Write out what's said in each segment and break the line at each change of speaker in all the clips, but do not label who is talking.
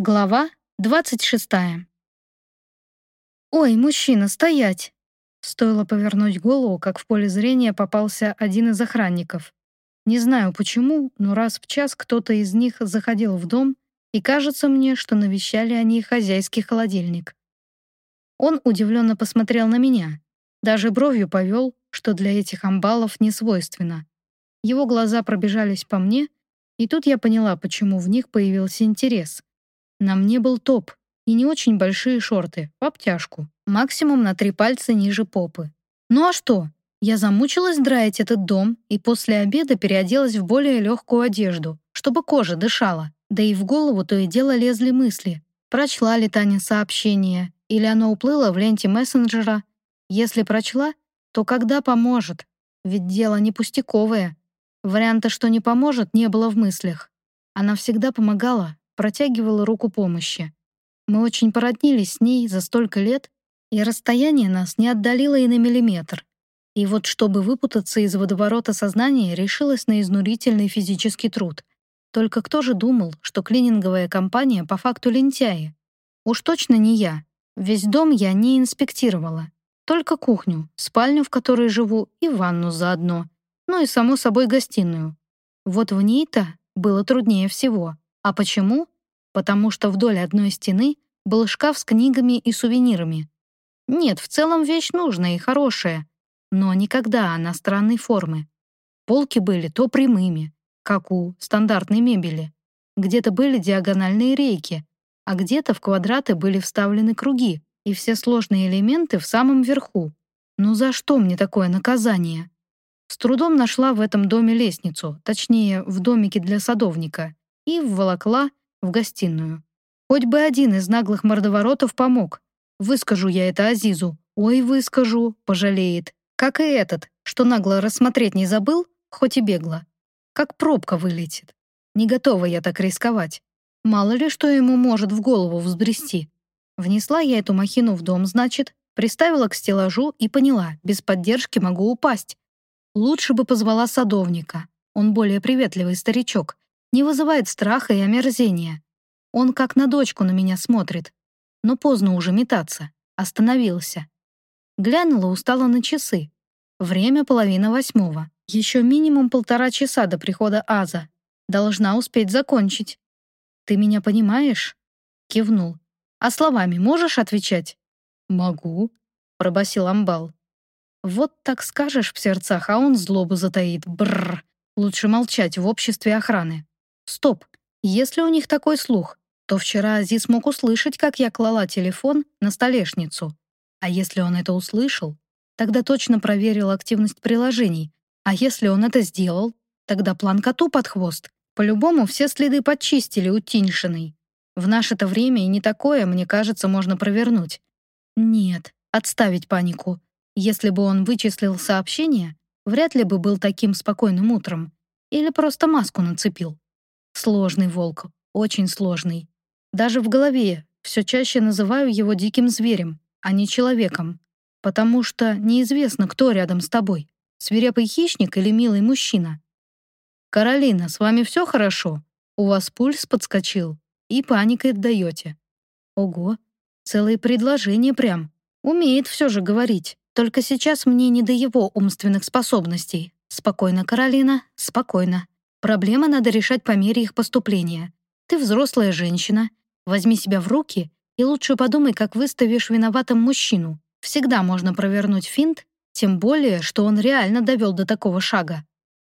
Глава 26. «Ой, мужчина, стоять!» Стоило повернуть голову, как в поле зрения попался один из охранников. Не знаю почему, но раз в час кто-то из них заходил в дом, и кажется мне, что навещали они хозяйский холодильник. Он удивленно посмотрел на меня, даже бровью повел, что для этих амбалов не свойственно. Его глаза пробежались по мне, и тут я поняла, почему в них появился интерес — на мне был топ и не очень большие шорты, в обтяжку, максимум на три пальца ниже попы. Ну а что? Я замучилась драить этот дом и после обеда переоделась в более легкую одежду, чтобы кожа дышала. Да и в голову то и дело лезли мысли. Прочла ли Таня сообщение, или оно уплыло в ленте мессенджера? Если прочла, то когда поможет? Ведь дело не пустяковое. Варианта, что не поможет, не было в мыслях. Она всегда помогала, протягивала руку помощи. Мы очень породнились с ней за столько лет, и расстояние нас не отдалило и на миллиметр. И вот чтобы выпутаться из водоворота сознания, решилась на изнурительный физический труд. Только кто же думал, что клининговая компания по факту лентяи? Уж точно не я. Весь дом я не инспектировала. Только кухню, спальню, в которой живу, и ванну заодно. Ну и, само собой, гостиную. Вот в ней-то было труднее всего. А почему? Потому что вдоль одной стены был шкаф с книгами и сувенирами. Нет, в целом вещь нужная и хорошая, но никогда она странной формы. Полки были то прямыми, как у стандартной мебели, где-то были диагональные рейки, а где-то в квадраты были вставлены круги, и все сложные элементы в самом верху. Ну за что мне такое наказание? С трудом нашла в этом доме лестницу, точнее, в домике для садовника, и вволокла в гостиную. Хоть бы один из наглых мордоворотов помог. Выскажу я это Азизу. Ой, выскажу, пожалеет. Как и этот, что нагло рассмотреть не забыл, хоть и бегло. Как пробка вылетит. Не готова я так рисковать. Мало ли, что ему может в голову взбрести. Внесла я эту махину в дом, значит, приставила к стеллажу и поняла, без поддержки могу упасть. Лучше бы позвала садовника. Он более приветливый старичок не вызывает страха и омерзения. Он как на дочку на меня смотрит. Но поздно уже метаться. Остановился. Глянула устало на часы. Время половина восьмого. Еще минимум полтора часа до прихода Аза. Должна успеть закончить. «Ты меня понимаешь?» Кивнул. «А словами можешь отвечать?» «Могу», — пробасил Амбал. «Вот так скажешь в сердцах, а он злобу затаит. Бррр. Лучше молчать в обществе охраны». Стоп, если у них такой слух, то вчера Азиз мог услышать, как я клала телефон на столешницу. А если он это услышал, тогда точно проверил активность приложений. А если он это сделал, тогда план коту под хвост. По-любому все следы подчистили у Тиньшиной. В наше-то время и не такое, мне кажется, можно провернуть. Нет, отставить панику. Если бы он вычислил сообщение, вряд ли бы был таким спокойным утром. Или просто маску нацепил. Сложный волк, очень сложный. Даже в голове все чаще называю его диким зверем, а не человеком, потому что неизвестно, кто рядом с тобой, свирепый хищник или милый мужчина. «Каролина, с вами все хорошо? У вас пульс подскочил, и паникой отдаете». Ого, целые предложения прям. Умеет все же говорить. Только сейчас мне не до его умственных способностей. Спокойно, Каролина, спокойно. Проблемы надо решать по мере их поступления. Ты взрослая женщина, возьми себя в руки и лучше подумай, как выставишь виноватым мужчину. Всегда можно провернуть финт, тем более, что он реально довел до такого шага.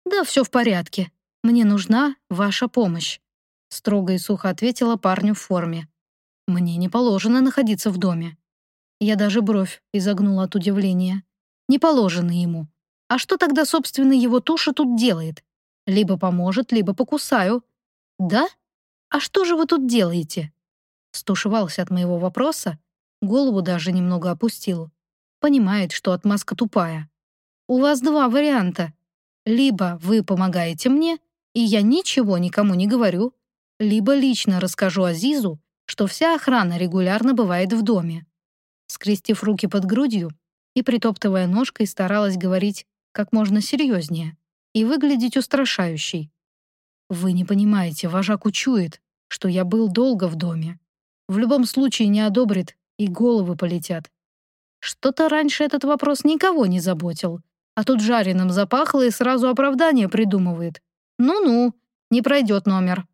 Да, все в порядке. Мне нужна ваша помощь. Строго и сухо ответила парню в форме. Мне не положено находиться в доме. Я даже бровь изогнула от удивления. Не положено ему. А что тогда, собственно, его туша тут делает? Либо поможет, либо покусаю. Да? А что же вы тут делаете? Стушевался от моего вопроса, голову даже немного опустил. Понимает, что отмазка тупая. У вас два варианта. Либо вы помогаете мне, и я ничего никому не говорю, либо лично расскажу Азизу, что вся охрана регулярно бывает в доме. Скрестив руки под грудью и притоптывая ножкой, старалась говорить как можно серьезнее и выглядеть устрашающей. Вы не понимаете, вожак учует, что я был долго в доме. В любом случае не одобрит, и головы полетят. Что-то раньше этот вопрос никого не заботил, а тут жареным запахло и сразу оправдание придумывает. Ну-ну, не пройдет номер.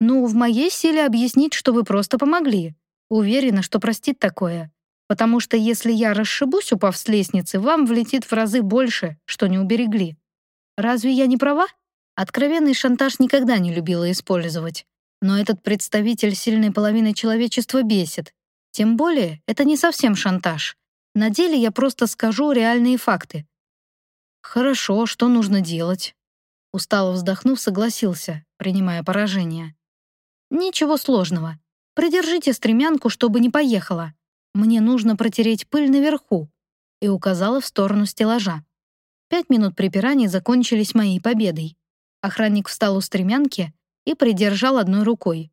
Ну, в моей силе объяснить, что вы просто помогли. Уверена, что простит такое. Потому что если я расшибусь, упав с лестницы, вам влетит в разы больше, что не уберегли. Разве я не права? Откровенный шантаж никогда не любила использовать. Но этот представитель сильной половины человечества бесит. Тем более, это не совсем шантаж. На деле я просто скажу реальные факты. «Хорошо, что нужно делать?» Устало вздохнув, согласился, принимая поражение. «Ничего сложного. Придержите стремянку, чтобы не поехала. Мне нужно протереть пыль наверху», и указала в сторону стеллажа. Пять минут припираний закончились моей победой. Охранник встал у стремянки и придержал одной рукой.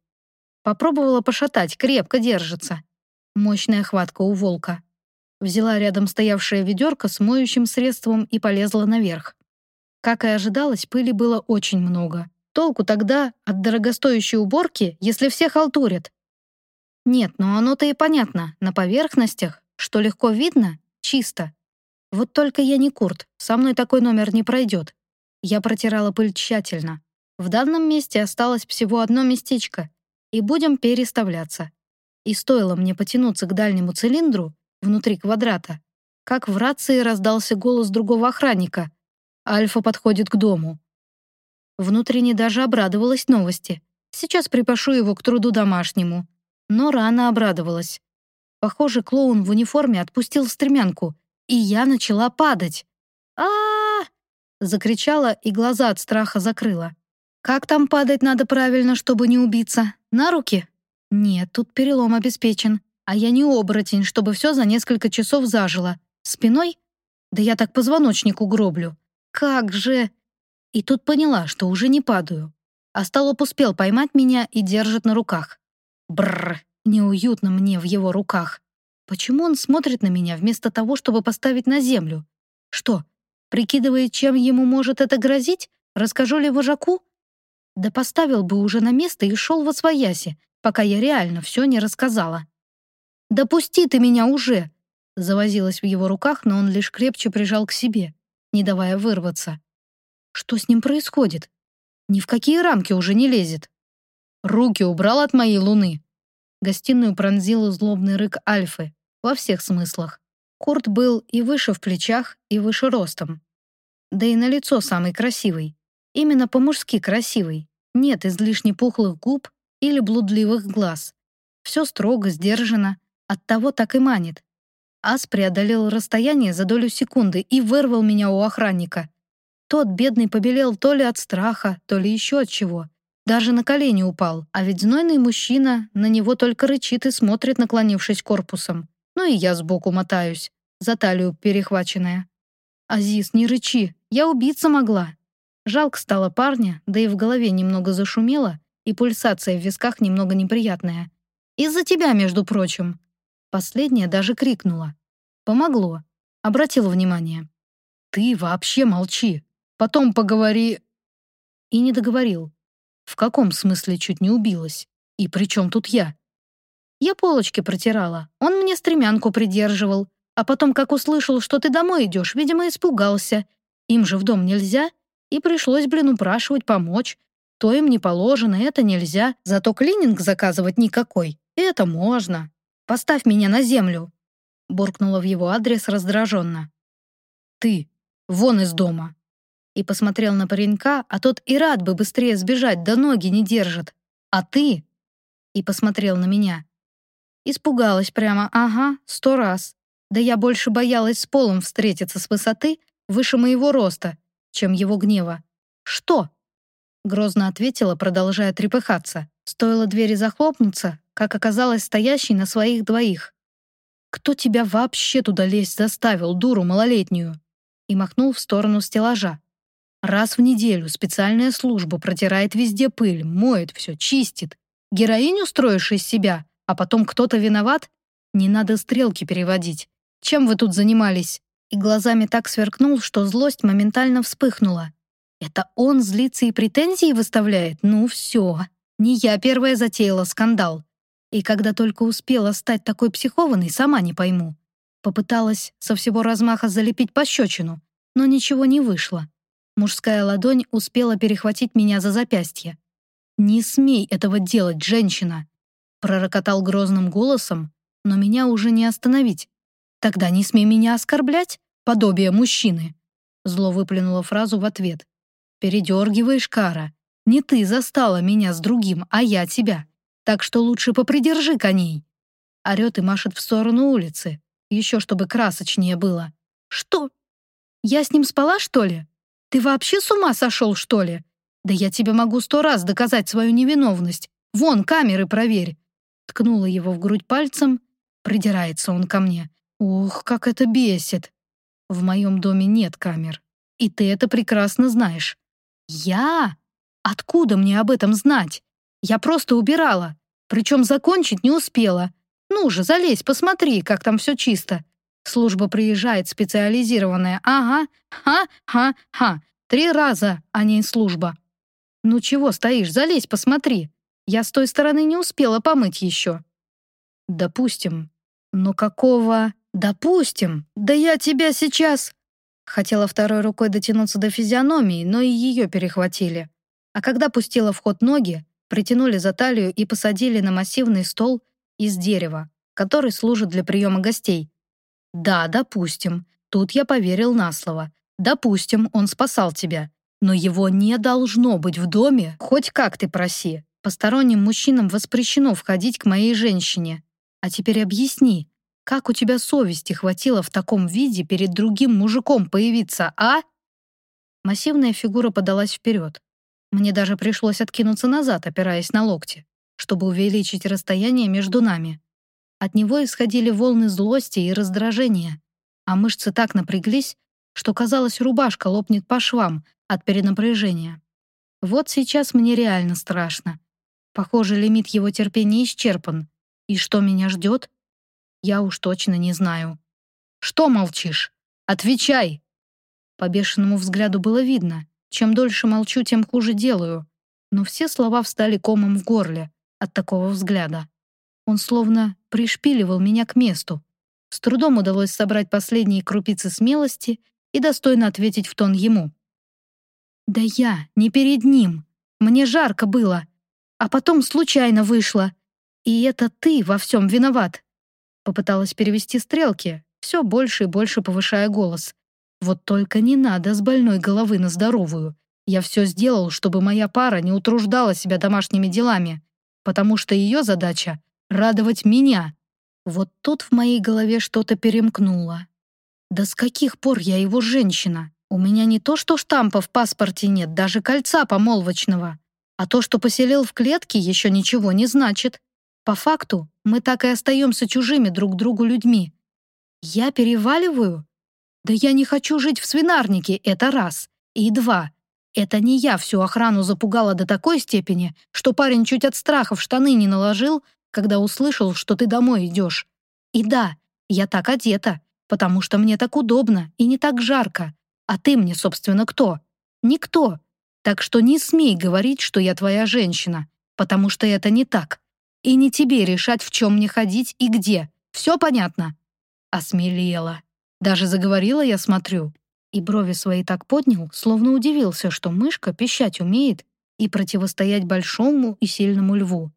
Попробовала пошатать, крепко держится. Мощная хватка у волка. Взяла рядом стоявшее ведерко с моющим средством и полезла наверх. Как и ожидалось, пыли было очень много. Толку тогда от дорогостоящей уборки, если все халтурят. Нет, ну оно-то и понятно. На поверхностях, что легко видно, чисто. Вот только я не Курт, со мной такой номер не пройдет. Я протирала пыль тщательно. В данном месте осталось всего одно местечко, и будем переставляться. И стоило мне потянуться к дальнему цилиндру, внутри квадрата, как в рации раздался голос другого охранника. «Альфа подходит к дому». Внутренне даже обрадовалась новости. Сейчас припашу его к труду домашнему но рано обрадовалась. Похоже, клоун в униформе отпустил стремянку, и я начала падать. а, -а, -а закричала и глаза от страха закрыла. «Как там падать надо правильно, чтобы не убиться? На руки?» «Нет, тут перелом обеспечен. А я не оборотень, чтобы все за несколько часов зажило. Спиной? Да я так позвоночнику гроблю. Как же...» И тут поняла, что уже не падаю. Астолоп успел поймать меня и держит на руках. Бррр, неуютно мне в его руках. Почему он смотрит на меня вместо того, чтобы поставить на землю? Что, прикидывает, чем ему может это грозить? Расскажу ли вожаку? Да поставил бы уже на место и шел во свояси, пока я реально все не рассказала. «Да пусти ты меня уже!» Завозилась в его руках, но он лишь крепче прижал к себе, не давая вырваться. Что с ним происходит? Ни в какие рамки уже не лезет. Руки убрал от моей луны. Гостиную пронзил злобный рык Альфы во всех смыслах. Курт был и выше в плечах, и выше ростом. Да и на лицо самый красивый. Именно по-мужски красивый. Нет излишне пухлых губ или блудливых глаз. Все строго, сдержано, оттого так и манит. Ас преодолел расстояние за долю секунды и вырвал меня у охранника. Тот, бедный, побелел то ли от страха, то ли еще от чего. Даже на колени упал, а ведь знойный мужчина на него только рычит и смотрит, наклонившись корпусом. Ну и я сбоку мотаюсь, за талию перехваченная. «Азиз, не рычи, я убиться могла». Жалко стало парня, да и в голове немного зашумело, и пульсация в висках немного неприятная. «Из-за тебя, между прочим». Последняя даже крикнула. Помогло. Обратила внимание. «Ты вообще молчи. Потом поговори...» И не договорил. В каком смысле чуть не убилась? И при чем тут я? Я полочки протирала, он мне стремянку придерживал, а потом, как услышал, что ты домой идешь, видимо, испугался. Им же в дом нельзя, и пришлось, блин, упрашивать помочь. То им не положено, это нельзя, зато клининг заказывать никакой. Это можно. Поставь меня на землю. Буркнула в его адрес раздраженно. Ты, вон из дома и посмотрел на паренька, а тот и рад бы быстрее сбежать, да ноги не держит. А ты? И посмотрел на меня. Испугалась прямо, ага, сто раз. Да я больше боялась с полом встретиться с высоты, выше моего роста, чем его гнева. «Что?» Грозно ответила, продолжая трепыхаться. Стоило двери захлопнуться, как оказалось стоящей на своих двоих. «Кто тебя вообще туда лезть заставил, дуру малолетнюю?» И махнул в сторону стеллажа. Раз в неделю специальная служба протирает везде пыль, моет все, чистит. Героиню строишь из себя, а потом кто-то виноват? Не надо стрелки переводить. Чем вы тут занимались?» И глазами так сверкнул, что злость моментально вспыхнула. «Это он злится и претензии выставляет? Ну все. Не я первая затеяла скандал. И когда только успела стать такой психованной, сама не пойму. Попыталась со всего размаха залепить пощечину, но ничего не вышло. Мужская ладонь успела перехватить меня за запястье. «Не смей этого делать, женщина!» Пророкотал грозным голосом, но меня уже не остановить. «Тогда не смей меня оскорблять, подобие мужчины!» Зло выплюнула фразу в ответ. «Передергиваешь, Кара. Не ты застала меня с другим, а я тебя. Так что лучше попридержи коней!» Орет и машет в сторону улицы. Еще чтобы красочнее было. «Что? Я с ним спала, что ли?» Ты вообще с ума сошел, что ли? Да я тебе могу сто раз доказать свою невиновность. Вон, камеры проверь. Ткнула его в грудь пальцем. Придирается он ко мне. Ух, как это бесит. В моем доме нет камер. И ты это прекрасно знаешь. Я? Откуда мне об этом знать? Я просто убирала. Причем закончить не успела. Ну же, залезь, посмотри, как там все чисто. Служба приезжает специализированная. Ага, ха-ха-ха. Три раза, а не служба. Ну чего стоишь, залезь, посмотри. Я с той стороны не успела помыть еще. Допустим. Но какого... Допустим. Да я тебя сейчас... Хотела второй рукой дотянуться до физиономии, но и ее перехватили. А когда пустила в ход ноги, притянули за талию и посадили на массивный стол из дерева, который служит для приема гостей. Да, допустим. Тут я поверил на слово. Допустим, он спасал тебя. Но его не должно быть в доме, хоть как ты проси. Посторонним мужчинам воспрещено входить к моей женщине. А теперь объясни, как у тебя совести хватило в таком виде перед другим мужиком появиться, а? Массивная фигура подалась вперед. Мне даже пришлось откинуться назад, опираясь на локти, чтобы увеличить расстояние между нами. От него исходили волны злости и раздражения, а мышцы так напряглись, что, казалось, рубашка лопнет по швам от перенапряжения. Вот сейчас мне реально страшно. Похоже, лимит его терпения исчерпан. И что меня ждет? Я уж точно не знаю. «Что молчишь? Отвечай!» По бешеному взгляду было видно. Чем дольше молчу, тем хуже делаю. Но все слова встали комом в горле от такого взгляда. Он словно пришпиливал меня к месту. С трудом удалось собрать последние крупицы смелости и достойно ответить в тон ему. «Да я не перед ним. Мне жарко было. А потом случайно вышло. И это ты во всем виноват». Попыталась перевести стрелки, все больше и больше повышая голос. «Вот только не надо с больной головы на здоровую. Я все сделал, чтобы моя пара не утруждала себя домашними делами, потому что ее задача радовать меня. Вот тут в моей голове что-то перемкнуло. Да с каких пор я его женщина? У меня не то, что штампа в паспорте нет, даже кольца помолвочного. А то, что поселил в клетке, еще ничего не значит. По факту, мы так и остаемся чужими друг другу людьми. Я переваливаю? Да я не хочу жить в свинарнике, это раз. И два. Это не я всю охрану запугала до такой степени, что парень чуть от страха в штаны не наложил, когда услышал, что ты домой идешь. И да, я так одета, потому что мне так удобно и не так жарко. А ты мне, собственно, кто? Никто. Так что не смей говорить, что я твоя женщина, потому что это не так. И не тебе решать, в чем мне ходить и где. Все понятно?» Осмелела. Даже заговорила, я смотрю. И брови свои так поднял, словно удивился, что мышка пищать умеет и противостоять большому и сильному льву.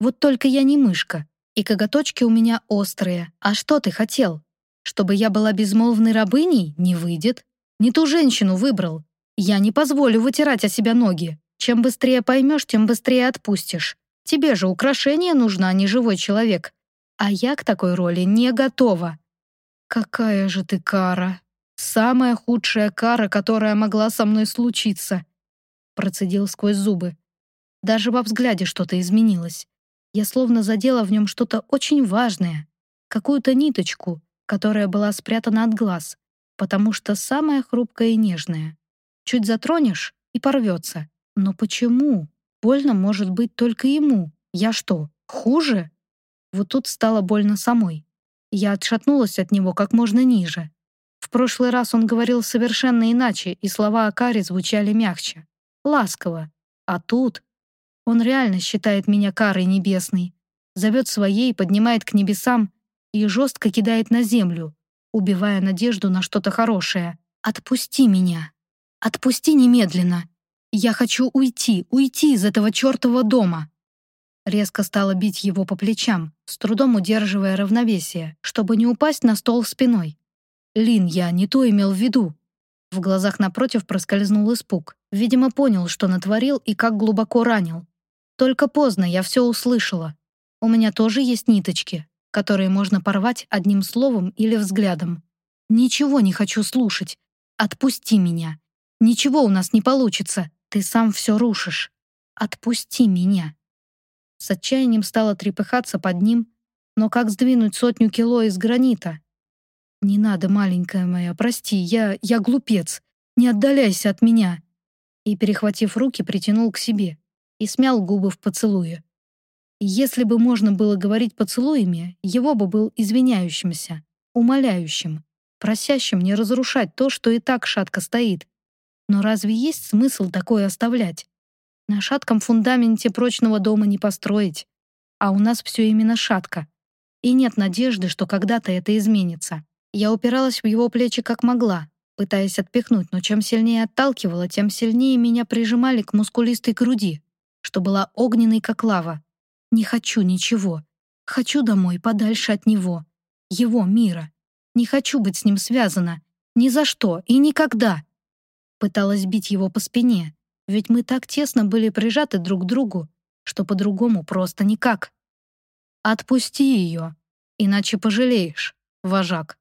Вот только я не мышка, и коготочки у меня острые. А что ты хотел? Чтобы я была безмолвной рабыней? Не выйдет. Не ту женщину выбрал. Я не позволю вытирать о себя ноги. Чем быстрее поймешь, тем быстрее отпустишь. Тебе же украшение нужно, а не живой человек. А я к такой роли не готова. Какая же ты кара. Самая худшая кара, которая могла со мной случиться. Процедил сквозь зубы. Даже во взгляде что-то изменилось. Я словно задела в нем что-то очень важное, какую-то ниточку, которая была спрятана от глаз, потому что самая хрупкая и нежная. Чуть затронешь — и порвется. Но почему? Больно может быть только ему. Я что, хуже? Вот тут стало больно самой. Я отшатнулась от него как можно ниже. В прошлый раз он говорил совершенно иначе, и слова о Каре звучали мягче, ласково. А тут Он реально считает меня карой небесной. Зовет своей, поднимает к небесам и жестко кидает на землю, убивая надежду на что-то хорошее. «Отпусти меня! Отпусти немедленно! Я хочу уйти, уйти из этого чертового дома!» Резко стала бить его по плечам, с трудом удерживая равновесие, чтобы не упасть на стол спиной. «Лин, я не то имел в виду!» В глазах напротив проскользнул испуг. Видимо, понял, что натворил и как глубоко ранил. Только поздно я все услышала. У меня тоже есть ниточки, которые можно порвать одним словом или взглядом. Ничего не хочу слушать. Отпусти меня. Ничего у нас не получится. Ты сам все рушишь. Отпусти меня. С отчаянием стала трепыхаться под ним, но как сдвинуть сотню кило из гранита? «Не надо, маленькая моя, прости, я... я глупец. Не отдаляйся от меня!» И, перехватив руки, притянул к себе и смял губы в поцелуе. Если бы можно было говорить поцелуями, его бы был извиняющимся, умоляющим, просящим не разрушать то, что и так шатко стоит. Но разве есть смысл такое оставлять? На шатком фундаменте прочного дома не построить. А у нас все именно шатко. И нет надежды, что когда-то это изменится. Я упиралась в его плечи как могла, пытаясь отпихнуть, но чем сильнее отталкивала, тем сильнее меня прижимали к мускулистой груди, что была огненной, как лава. Не хочу ничего. Хочу домой, подальше от него. Его мира. Не хочу быть с ним связана. Ни за что и никогда. Пыталась бить его по спине, ведь мы так тесно были прижаты друг к другу, что по-другому просто никак. «Отпусти ее, иначе пожалеешь, вожак».